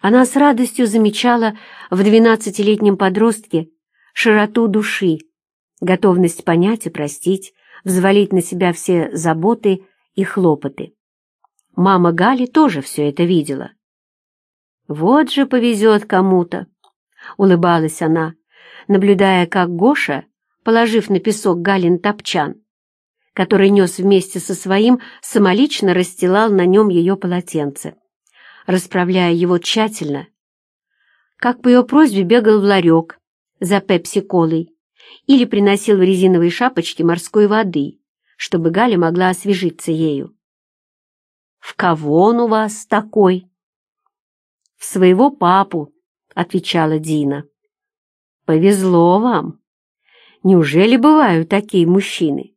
Она с радостью замечала в двенадцатилетнем подростке широту души, готовность понять и простить, взвалить на себя все заботы и хлопоты. Мама Гали тоже все это видела. «Вот же повезет кому-то!» — улыбалась она, наблюдая, как Гоша, положив на песок Галин топчан, который нес вместе со своим, самолично расстилал на нем ее полотенце, расправляя его тщательно, как по ее просьбе бегал в ларек за пепси-колой или приносил в резиновой шапочке морской воды, чтобы Галя могла освежиться ею. «В кого он у вас такой?» «В своего папу», — отвечала Дина. «Повезло вам. Неужели бывают такие мужчины?»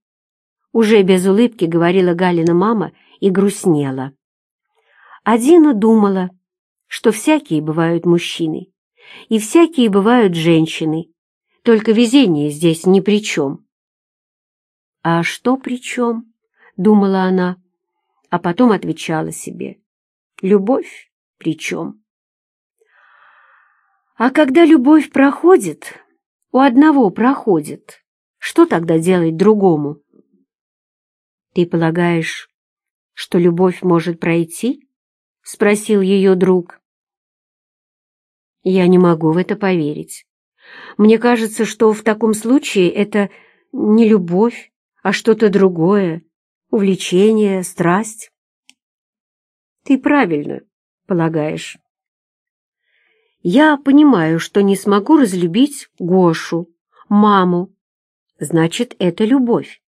Уже без улыбки говорила Галина мама и грустнела. А Дина думала, что всякие бывают мужчины, и всякие бывают женщины, только везение здесь ни при чем. «А что при чем?» — думала она, а потом отвечала себе. «Любовь при чем?» А когда любовь проходит, у одного проходит, что тогда делать другому? Ты полагаешь, что любовь может пройти? Спросил ее друг. Я не могу в это поверить. Мне кажется, что в таком случае это не любовь, а что-то другое, увлечение, страсть. Ты правильно полагаешь. Я понимаю, что не смогу разлюбить Гошу, маму. Значит, это любовь.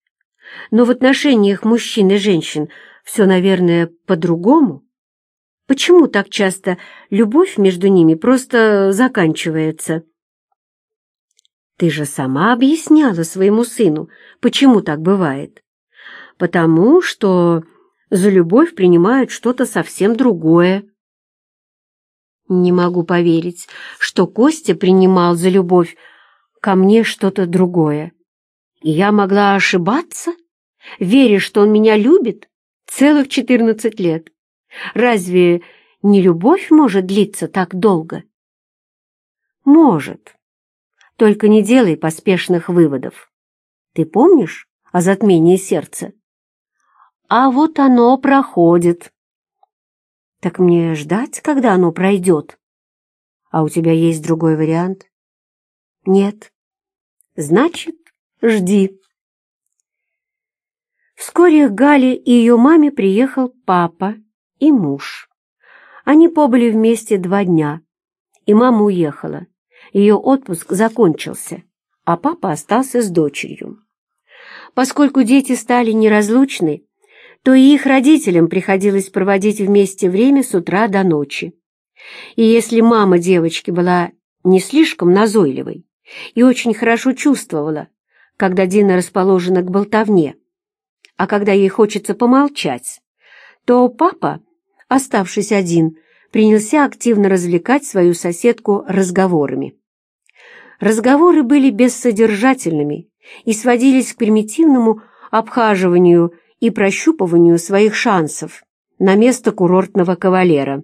Но в отношениях мужчин и женщин все, наверное, по-другому. Почему так часто любовь между ними просто заканчивается? Ты же сама объясняла своему сыну, почему так бывает. Потому что за любовь принимают что-то совсем другое. Не могу поверить, что Костя принимал за любовь ко мне что-то другое. И я могла ошибаться, веря, что он меня любит целых четырнадцать лет. Разве не любовь может длиться так долго? Может. Только не делай поспешных выводов. Ты помнишь о затмении сердца? А вот оно проходит. Так мне ждать, когда оно пройдет? А у тебя есть другой вариант? Нет. Значит, жди. Вскоре к Гале и ее маме приехал папа и муж. Они побыли вместе два дня, и мама уехала. Ее отпуск закончился, а папа остался с дочерью. Поскольку дети стали неразлучны, то и их родителям приходилось проводить вместе время с утра до ночи. И если мама девочки была не слишком назойливой и очень хорошо чувствовала, когда Дина расположена к болтовне, а когда ей хочется помолчать, то папа, оставшись один, принялся активно развлекать свою соседку разговорами. Разговоры были бессодержательными и сводились к примитивному обхаживанию и прощупыванию своих шансов на место курортного кавалера.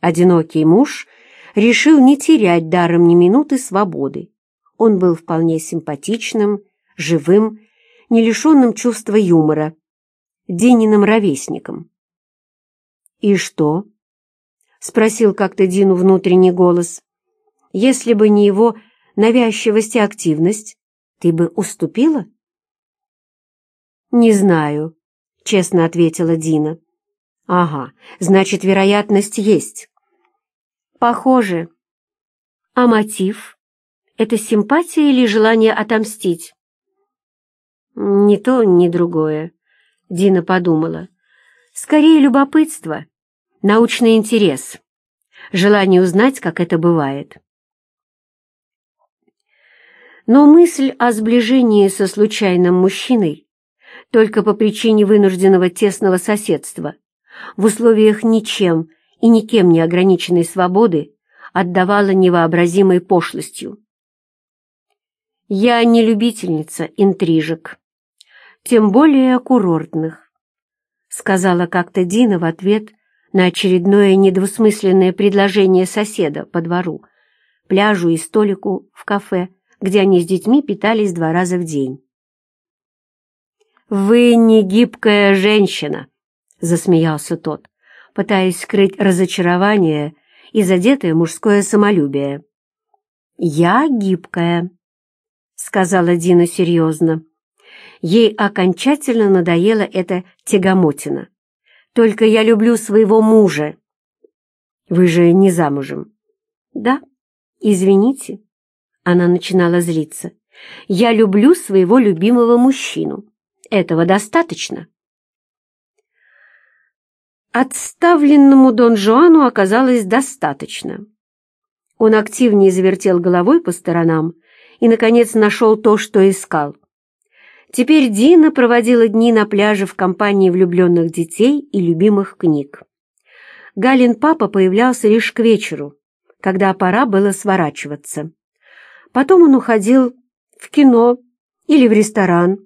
Одинокий муж решил не терять даром ни минуты свободы. Он был вполне симпатичным, живым, не лишенным чувства юмора, Дининым ровесником. «И что?» — спросил как-то Дину внутренний голос. «Если бы не его навязчивость и активность, ты бы уступила?» «Не знаю», — честно ответила Дина. «Ага, значит, вероятность есть». «Похоже. А мотив? Это симпатия или желание отомстить?» «Ни то, ни другое», — Дина подумала. «Скорее любопытство, научный интерес, желание узнать, как это бывает». Но мысль о сближении со случайным мужчиной только по причине вынужденного тесного соседства, в условиях ничем и никем не ограниченной свободы, отдавала невообразимой пошлостью. «Я не любительница интрижек, тем более курортных», сказала как-то Дина в ответ на очередное недвусмысленное предложение соседа по двору, пляжу и столику в кафе, где они с детьми питались два раза в день. «Вы не гибкая женщина», — засмеялся тот, пытаясь скрыть разочарование и задетое мужское самолюбие. «Я гибкая», — сказала Дина серьезно. Ей окончательно надоела эта тягомотина. «Только я люблю своего мужа». «Вы же не замужем?» «Да, извините». Она начинала злиться. «Я люблю своего любимого мужчину. Этого достаточно?» Отставленному Дон Жуану оказалось достаточно. Он активнее завертел головой по сторонам и, наконец, нашел то, что искал. Теперь Дина проводила дни на пляже в компании влюбленных детей и любимых книг. Галин папа появлялся лишь к вечеру, когда пора было сворачиваться. Потом он уходил в кино или в ресторан,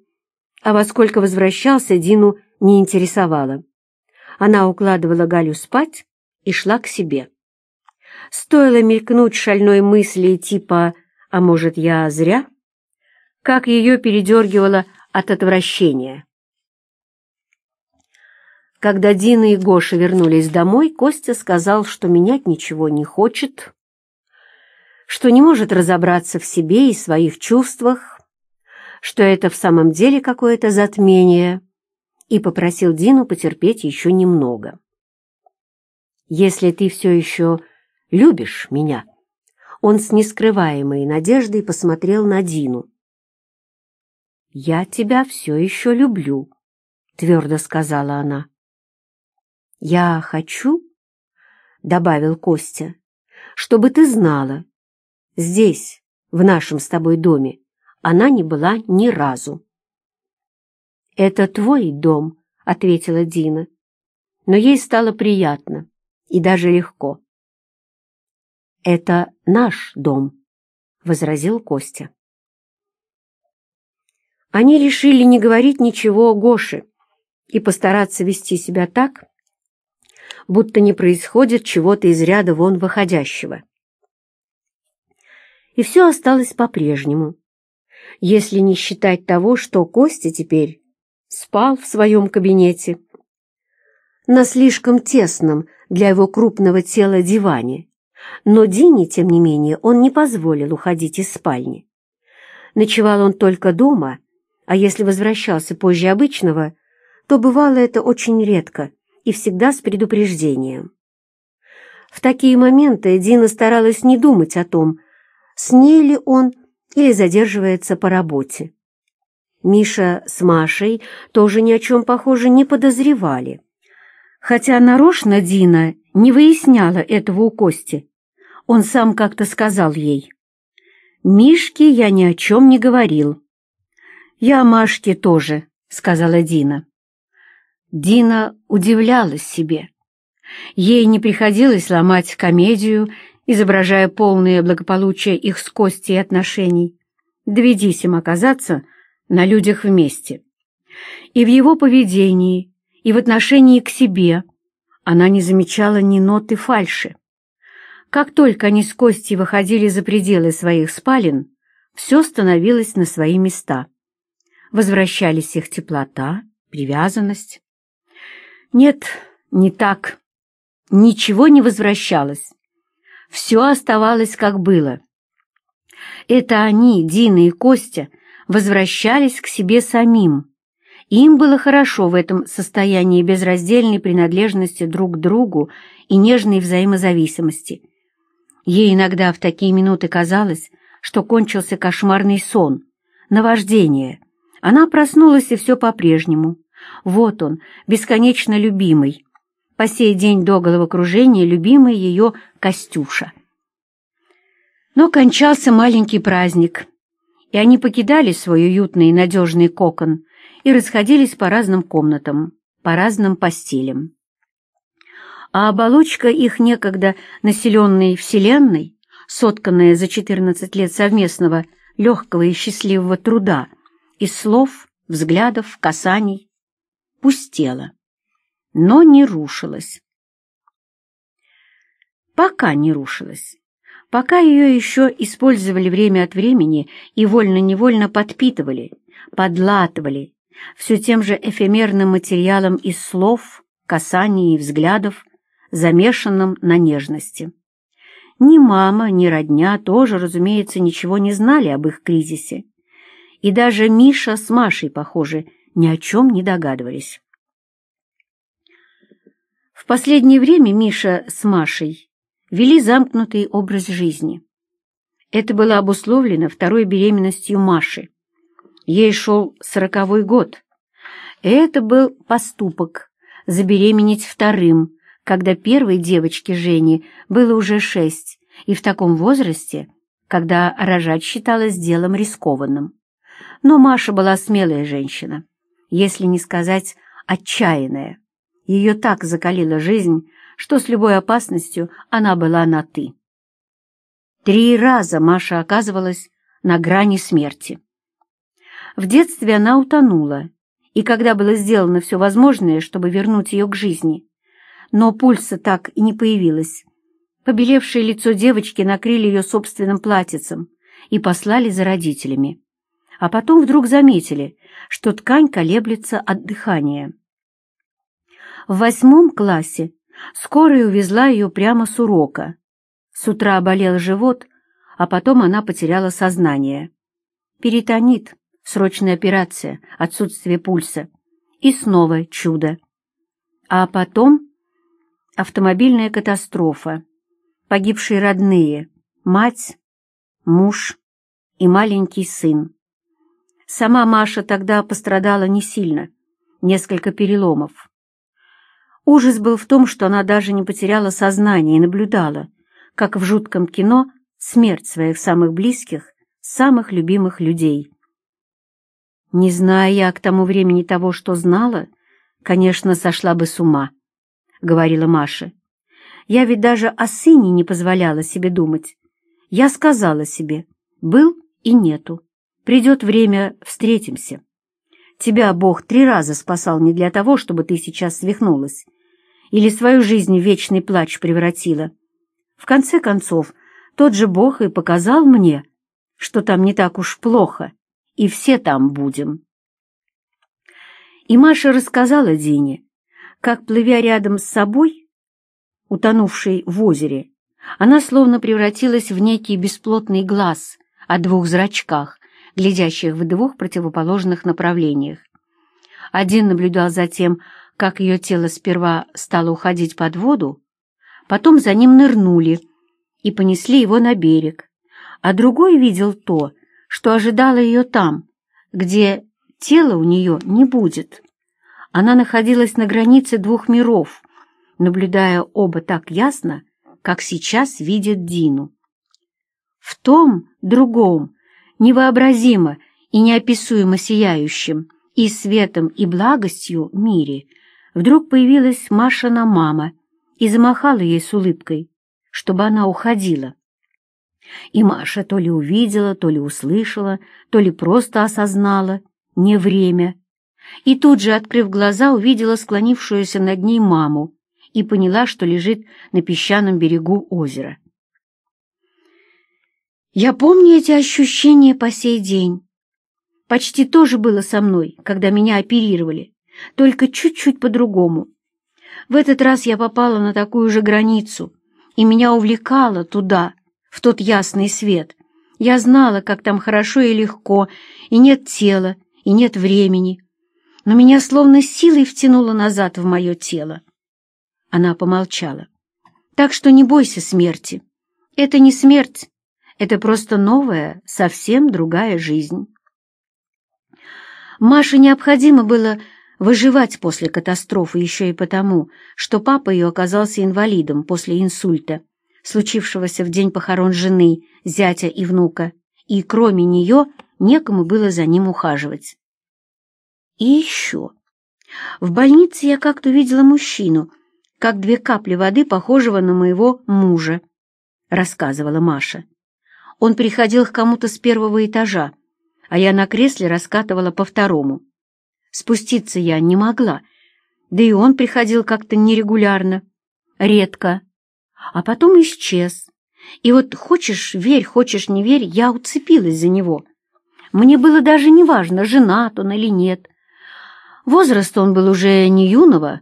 а во сколько возвращался, Дину не интересовало. Она укладывала Галю спать и шла к себе. Стоило мелькнуть шальной мысли типа «А может, я зря?» как ее передергивало от отвращения. Когда Дина и Гоша вернулись домой, Костя сказал, что менять ничего не хочет, что не может разобраться в себе и своих чувствах, что это в самом деле какое-то затмение, и попросил Дину потерпеть еще немного. «Если ты все еще любишь меня», он с нескрываемой надеждой посмотрел на Дину. «Я тебя все еще люблю», — твердо сказала она. «Я хочу», — добавил Костя, — «чтобы ты знала, здесь, в нашем с тобой доме, она не была ни разу». «Это твой дом», — ответила Дина, но ей стало приятно и даже легко. «Это наш дом», — возразил Костя. Они решили не говорить ничего о Гоше и постараться вести себя так, будто не происходит чего-то из ряда вон выходящего. И все осталось по-прежнему, если не считать того, что Костя теперь спал в своем кабинете на слишком тесном для его крупного тела диване, но Дине, тем не менее, он не позволил уходить из спальни. Ночевал он только дома а если возвращался позже обычного, то бывало это очень редко и всегда с предупреждением. В такие моменты Дина старалась не думать о том, с ней ли он или задерживается по работе. Миша с Машей тоже ни о чем, похоже, не подозревали. Хотя нарочно Дина не выясняла этого у Кости. Он сам как-то сказал ей. «Мишке я ни о чем не говорил. «Я Машке тоже», — сказала Дина. Дина удивлялась себе. Ей не приходилось ломать комедию, изображая полное благополучие их с Костей отношений. Доведись им оказаться на людях вместе. И в его поведении, и в отношении к себе она не замечала ни ноты фальши. Как только они с Костей выходили за пределы своих спален, все становилось на свои места возвращались их теплота, привязанность. Нет, не так. Ничего не возвращалось. Все оставалось, как было. Это они, Дина и Костя, возвращались к себе самим. Им было хорошо в этом состоянии безраздельной принадлежности друг к другу и нежной взаимозависимости. Ей иногда в такие минуты казалось, что кончился кошмарный сон, наваждение — она проснулась, и все по-прежнему. Вот он, бесконечно любимый. По сей день до головокружения любимый ее Костюша. Но кончался маленький праздник, и они покидали свой уютный и надежный кокон и расходились по разным комнатам, по разным постелям. А оболочка их некогда населенной вселенной, сотканная за 14 лет совместного легкого и счастливого труда, из слов, взглядов, касаний, пустела, но не рушилась. пока не рушилась, пока ее еще использовали время от времени и вольно-невольно подпитывали, подлатывали, все тем же эфемерным материалом из слов, касаний и взглядов, замешанным на нежности. Ни мама, ни родня тоже, разумеется, ничего не знали об их кризисе. И даже Миша с Машей, похоже, ни о чем не догадывались. В последнее время Миша с Машей вели замкнутый образ жизни. Это было обусловлено второй беременностью Маши. Ей шел сороковой год. Это был поступок — забеременеть вторым, когда первой девочке Жени было уже шесть, и в таком возрасте, когда рожать считалось делом рискованным. Но Маша была смелая женщина, если не сказать отчаянная. Ее так закалила жизнь, что с любой опасностью она была на «ты». Три раза Маша оказывалась на грани смерти. В детстве она утонула, и когда было сделано все возможное, чтобы вернуть ее к жизни, но пульса так и не появилось. Побелевшее лицо девочки накрыли ее собственным платьицем и послали за родителями. А потом вдруг заметили, что ткань колеблется от дыхания. В восьмом классе скорая увезла ее прямо с урока. С утра болел живот, а потом она потеряла сознание. Перитонит, срочная операция, отсутствие пульса. И снова чудо. А потом автомобильная катастрофа. Погибшие родные, мать, муж и маленький сын. Сама Маша тогда пострадала не сильно, несколько переломов. Ужас был в том, что она даже не потеряла сознание и наблюдала, как в жутком кино, смерть своих самых близких, самых любимых людей. Не зная я к тому времени того, что знала, конечно, сошла бы с ума, — говорила Маша. Я ведь даже о сыне не позволяла себе думать. Я сказала себе, был и нету. Придет время, встретимся. Тебя Бог три раза спасал не для того, чтобы ты сейчас свихнулась или свою жизнь в вечный плач превратила. В конце концов, тот же Бог и показал мне, что там не так уж плохо, и все там будем. И Маша рассказала Дине, как, плывя рядом с собой, утонувшей в озере, она словно превратилась в некий бесплотный глаз о двух зрачках, глядящих в двух противоположных направлениях. Один наблюдал за тем, как ее тело сперва стало уходить под воду, потом за ним нырнули и понесли его на берег, а другой видел то, что ожидало ее там, где тела у нее не будет. Она находилась на границе двух миров, наблюдая оба так ясно, как сейчас видит Дину. В том, другом, невообразимо и неописуемо сияющем и светом, и благостью мире вдруг появилась Машина мама и замахала ей с улыбкой, чтобы она уходила. И Маша то ли увидела, то ли услышала, то ли просто осознала не время. И тут же, открыв глаза, увидела склонившуюся над ней маму и поняла, что лежит на песчаном берегу озера. Я помню эти ощущения по сей день. Почти то же было со мной, когда меня оперировали, только чуть-чуть по-другому. В этот раз я попала на такую же границу, и меня увлекало туда, в тот ясный свет. Я знала, как там хорошо и легко, и нет тела, и нет времени. Но меня словно силой втянуло назад в мое тело. Она помолчала. Так что не бойся смерти. Это не смерть, это просто новая, совсем другая жизнь. Маше необходимо было выживать после катастрофы еще и потому, что папа ее оказался инвалидом после инсульта случившегося в день похорон жены, зятя и внука, и кроме нее некому было за ним ухаживать. И еще. В больнице я как-то видела мужчину, как две капли воды, похожего на моего мужа, рассказывала Маша. Он приходил к кому-то с первого этажа, а я на кресле раскатывала по второму. Спуститься я не могла, да и он приходил как-то нерегулярно, редко, а потом исчез. И вот хочешь верь, хочешь не верь, я уцепилась за него. Мне было даже не важно, женат он или нет. Возраст он был уже не юного,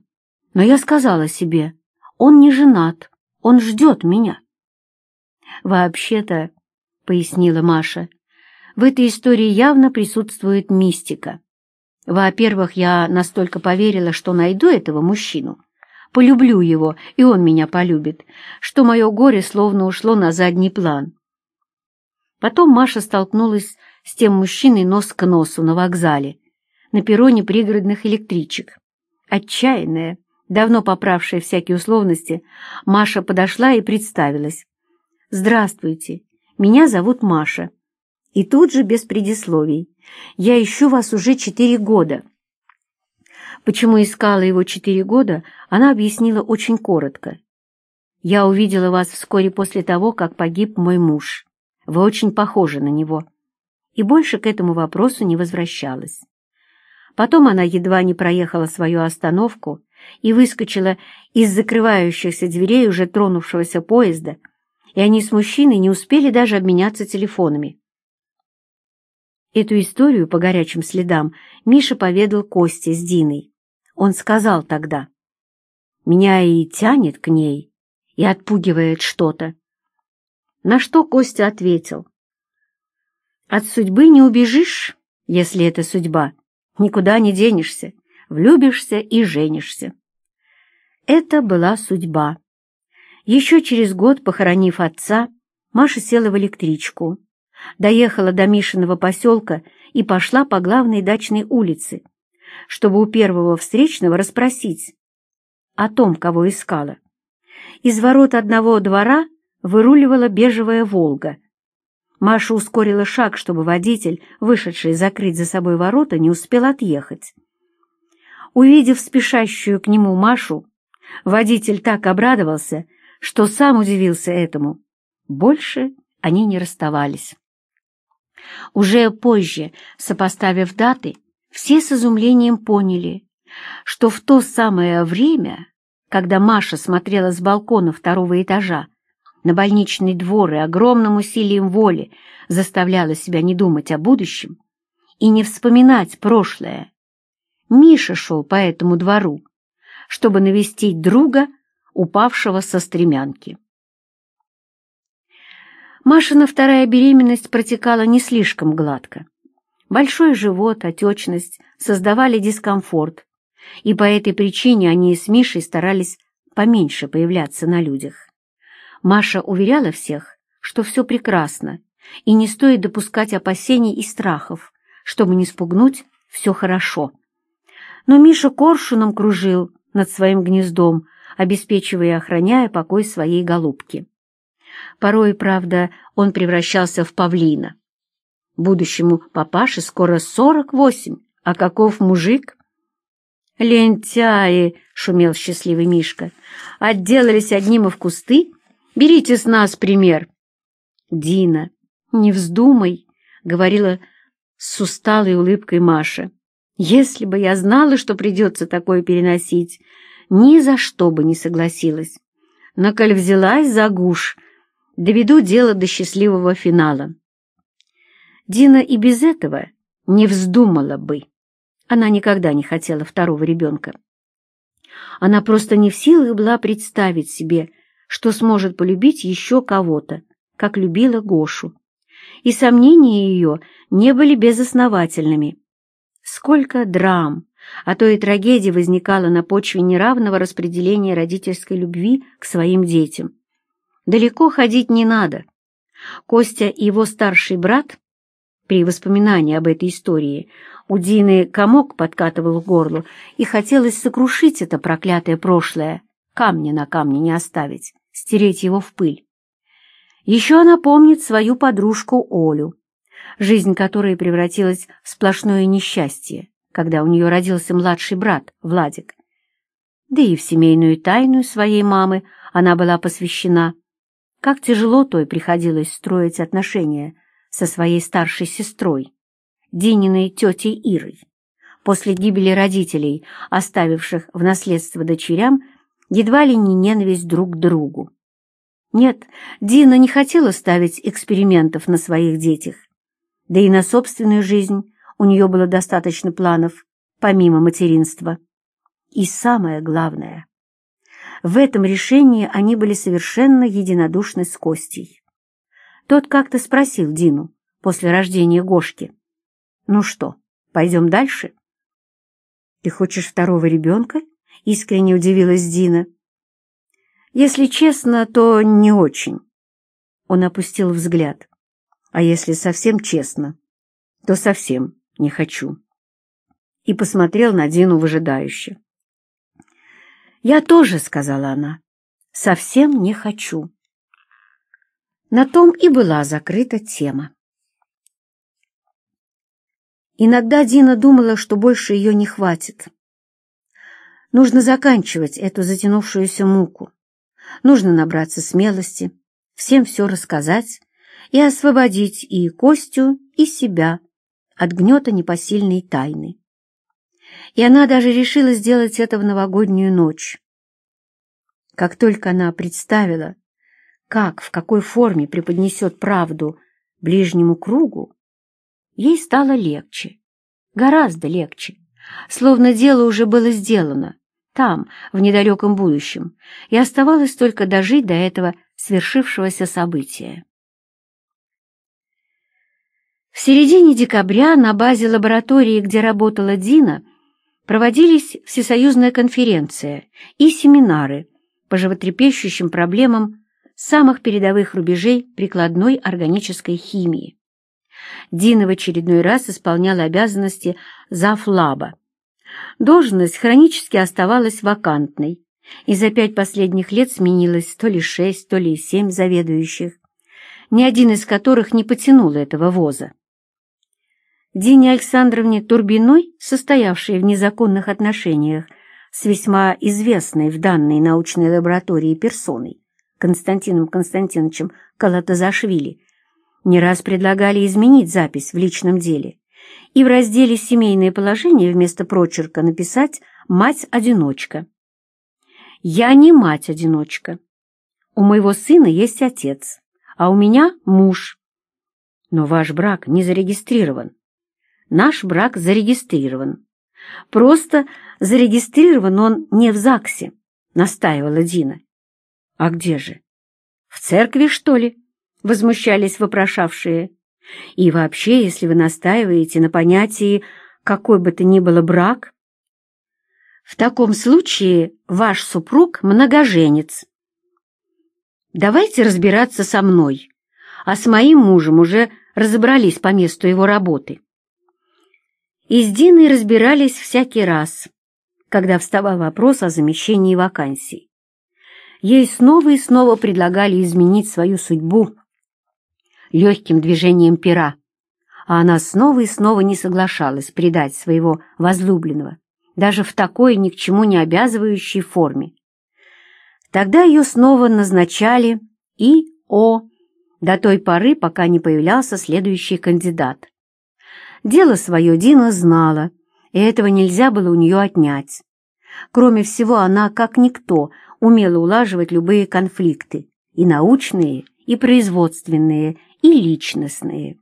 но я сказала себе, он не женат, он ждет меня. «Вообще-то», — пояснила Маша, — «в этой истории явно присутствует мистика. Во-первых, я настолько поверила, что найду этого мужчину, полюблю его, и он меня полюбит, что мое горе словно ушло на задний план. Потом Маша столкнулась с тем мужчиной нос к носу на вокзале, на перроне пригородных электричек. Отчаянная, давно поправшая всякие условности, Маша подошла и представилась. «Здравствуйте, меня зовут Маша». И тут же без предисловий. «Я ищу вас уже четыре года». Почему искала его четыре года, она объяснила очень коротко. «Я увидела вас вскоре после того, как погиб мой муж. Вы очень похожи на него». И больше к этому вопросу не возвращалась. Потом она едва не проехала свою остановку и выскочила из закрывающихся дверей уже тронувшегося поезда, и они с мужчиной не успели даже обменяться телефонами. Эту историю по горячим следам Миша поведал Косте с Диной. Он сказал тогда, «Меня и тянет к ней, и отпугивает что-то». На что Костя ответил, «От судьбы не убежишь, если это судьба, никуда не денешься, влюбишься и женишься». Это была судьба. Еще через год, похоронив отца, Маша села в электричку, доехала до Мишиного поселка и пошла по главной дачной улице, чтобы у первого встречного расспросить о том, кого искала. Из ворот одного двора выруливала бежевая «Волга». Маша ускорила шаг, чтобы водитель, вышедший закрыть за собой ворота, не успел отъехать. Увидев спешащую к нему Машу, водитель так обрадовался, что сам удивился этому. Больше они не расставались. Уже позже, сопоставив даты, все с изумлением поняли, что в то самое время, когда Маша смотрела с балкона второго этажа на больничный двор и огромным усилием воли заставляла себя не думать о будущем и не вспоминать прошлое, Миша шел по этому двору, чтобы навестить друга упавшего со стремянки. Машина вторая беременность протекала не слишком гладко. Большой живот, отечность создавали дискомфорт, и по этой причине они с Мишей старались поменьше появляться на людях. Маша уверяла всех, что все прекрасно, и не стоит допускать опасений и страхов, чтобы не спугнуть все хорошо. Но Миша коршуном кружил над своим гнездом, обеспечивая и охраняя покой своей голубки. Порой, правда, он превращался в павлина. Будущему папаше скоро сорок восемь, а каков мужик? «Лентяи!» — шумел счастливый Мишка. «Отделались одним в кусты? Берите с нас пример!» «Дина, не вздумай!» — говорила с усталой улыбкой Маша. «Если бы я знала, что придется такое переносить, ни за что бы не согласилась. Но коль взялась за гуш, доведу дело до счастливого финала. Дина и без этого не вздумала бы. Она никогда не хотела второго ребенка. Она просто не в силах была представить себе, что сможет полюбить еще кого-то, как любила Гошу. И сомнения ее не были безосновательными. Сколько драм, а то и трагедий возникало на почве неравного распределения родительской любви к своим детям. Далеко ходить не надо. Костя и его старший брат, при воспоминании об этой истории, у Дины комок подкатывал к горлу, и хотелось сокрушить это проклятое прошлое, камня на камне не оставить, стереть его в пыль. Еще она помнит свою подружку Олю, жизнь которой превратилась в сплошное несчастье когда у нее родился младший брат, Владик. Да и в семейную тайну своей мамы она была посвящена. Как тяжело той приходилось строить отношения со своей старшей сестрой, Дининой тетей Ирой. После гибели родителей, оставивших в наследство дочерям, едва ли не ненависть друг к другу. Нет, Дина не хотела ставить экспериментов на своих детях. Да и на собственную жизнь у нее было достаточно планов, помимо материнства. И самое главное, в этом решении они были совершенно единодушны с Костей. Тот как-то спросил Дину после рождения Гошки. «Ну что, пойдем дальше?» «Ты хочешь второго ребенка?» — искренне удивилась Дина. «Если честно, то не очень». Он опустил взгляд. «А если совсем честно, то совсем не хочу». И посмотрел на Дину выжидающе. «Я тоже», — сказала она, — «совсем не хочу». На том и была закрыта тема. Иногда Дина думала, что больше ее не хватит. Нужно заканчивать эту затянувшуюся муку. Нужно набраться смелости, всем все рассказать и освободить и Костю, и себя от гнета непосильной тайны. И она даже решила сделать это в новогоднюю ночь. Как только она представила, как, в какой форме преподнесет правду ближнему кругу, ей стало легче, гораздо легче, словно дело уже было сделано, там, в недалеком будущем, и оставалось только дожить до этого свершившегося события. В середине декабря на базе лаборатории, где работала Дина, проводились всесоюзная конференция и семинары по животрепещущим проблемам самых передовых рубежей прикладной органической химии. Дина в очередной раз исполняла обязанности завлаба. Должность хронически оставалась вакантной, и за пять последних лет сменилось то ли шесть, то ли семь заведующих, ни один из которых не потянул этого воза. Дине Александровне Турбиной, состоявшей в незаконных отношениях с весьма известной в данной научной лаборатории персоной, Константином Константиновичем Калатазашвили, не раз предлагали изменить запись в личном деле и в разделе «Семейное положение» вместо прочерка написать «Мать-одиночка». «Я не мать-одиночка. У моего сына есть отец, а у меня муж. Но ваш брак не зарегистрирован. Наш брак зарегистрирован. Просто зарегистрирован он не в ЗАГСе», — настаивала Дина. «А где же? В церкви, что ли?» — возмущались вопрошавшие. «И вообще, если вы настаиваете на понятии «какой бы то ни было брак», в таком случае ваш супруг многоженец. Давайте разбираться со мной, а с моим мужем уже разобрались по месту его работы. И с Диной разбирались всякий раз, когда вставал вопрос о замещении вакансий ей снова и снова предлагали изменить свою судьбу легким движением пера, а она снова и снова не соглашалась предать своего возлюбленного, даже в такой ни к чему не обязывающей форме. Тогда ее снова назначали и О до той поры, пока не появлялся следующий кандидат. Дело свое Дина знала, и этого нельзя было у нее отнять. Кроме всего, она, как никто, умела улаживать любые конфликты, и научные, и производственные, и личностные.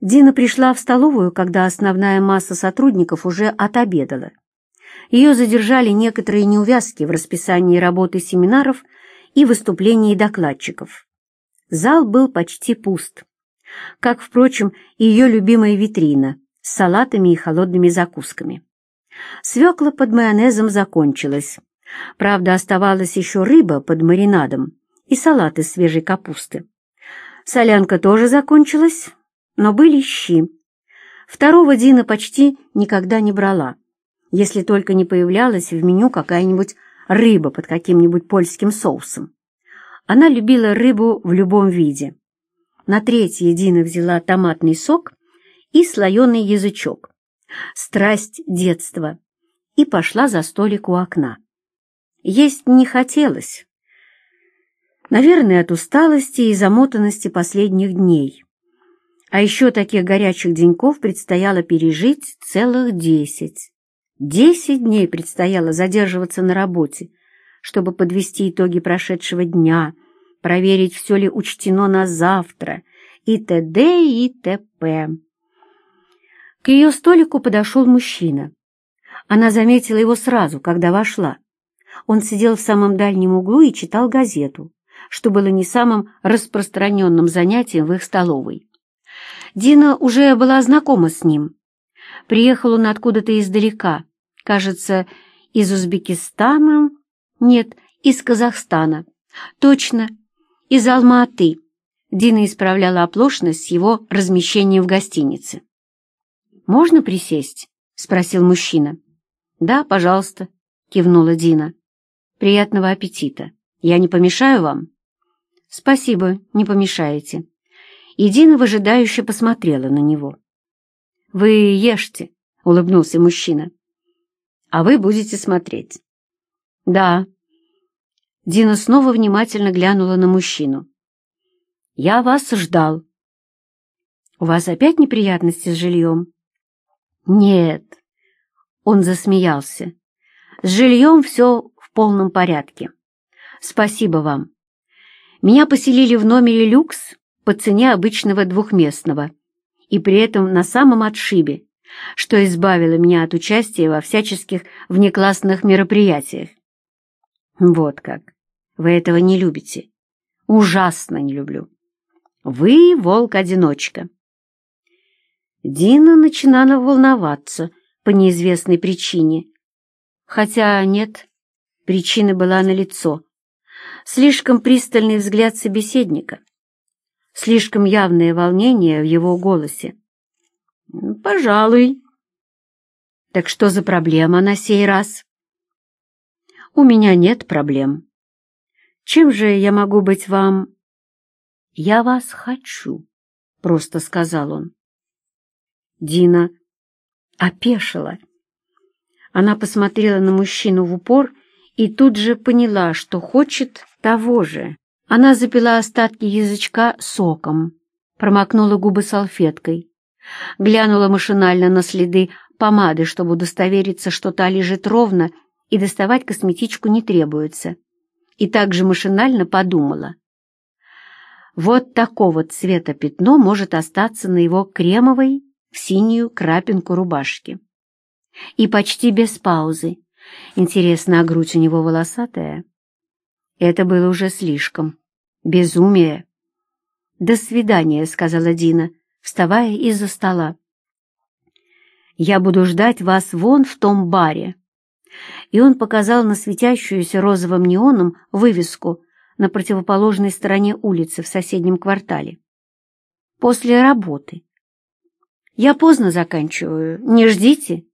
Дина пришла в столовую, когда основная масса сотрудников уже отобедала. Ее задержали некоторые неувязки в расписании работы семинаров и выступлений докладчиков. Зал был почти пуст, как, впрочем, и ее любимая витрина с салатами и холодными закусками. Свекла под майонезом закончилась. Правда, оставалась еще рыба под маринадом и салат из свежей капусты. Солянка тоже закончилась, но были щи. Второго Дина почти никогда не брала, если только не появлялась в меню какая-нибудь рыба под каким-нибудь польским соусом. Она любила рыбу в любом виде. На третье Дина взяла томатный сок и слоеный язычок страсть детства, и пошла за столик у окна. Есть не хотелось. Наверное, от усталости и замотанности последних дней. А еще таких горячих деньков предстояло пережить целых десять. Десять дней предстояло задерживаться на работе, чтобы подвести итоги прошедшего дня, проверить, все ли учтено на завтра, и т.д. и т.п. К ее столику подошел мужчина. Она заметила его сразу, когда вошла. Он сидел в самом дальнем углу и читал газету, что было не самым распространенным занятием в их столовой. Дина уже была знакома с ним. Приехал он откуда-то издалека, кажется, из Узбекистана, нет, из Казахстана. Точно, из Алма-Аты. Дина исправляла оплошность с его размещением в гостинице. «Можно присесть?» — спросил мужчина. «Да, пожалуйста», — кивнула Дина. «Приятного аппетита. Я не помешаю вам?» «Спасибо, не помешаете». И Дина выжидающе посмотрела на него. «Вы ешьте», — улыбнулся мужчина. «А вы будете смотреть». «Да». Дина снова внимательно глянула на мужчину. «Я вас ждал». «У вас опять неприятности с жильем?» «Нет». Он засмеялся. «С жильем все в полном порядке. Спасибо вам. Меня поселили в номере люкс по цене обычного двухместного и при этом на самом отшибе, что избавило меня от участия во всяческих внеклассных мероприятиях. Вот как. Вы этого не любите. Ужасно не люблю. Вы волк-одиночка. Дина начинала волноваться по неизвестной причине. Хотя нет, причина была налицо. Слишком пристальный взгляд собеседника, слишком явное волнение в его голосе. «Пожалуй». «Так что за проблема на сей раз?» «У меня нет проблем. Чем же я могу быть вам...» «Я вас хочу», — просто сказал он. Дина опешила. Она посмотрела на мужчину в упор и тут же поняла, что хочет того же. Она запила остатки язычка соком, промокнула губы салфеткой, глянула машинально на следы помады, чтобы удостовериться, что та лежит ровно и доставать косметичку не требуется, и также машинально подумала. Вот такого цвета пятно может остаться на его кремовой синюю крапинку рубашки. И почти без паузы. Интересно, а грудь у него волосатая? Это было уже слишком. Безумие. «До свидания», — сказала Дина, вставая из-за стола. «Я буду ждать вас вон в том баре». И он показал на светящуюся розовым неоном вывеску на противоположной стороне улицы в соседнем квартале. «После работы», «Я поздно заканчиваю. Не ждите».